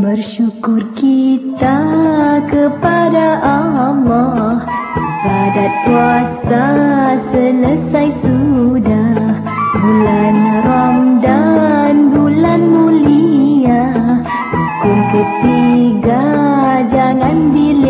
Bersyukur kita kepada Allah. Ibadat puasa selesai sudah. 蓝蓝的。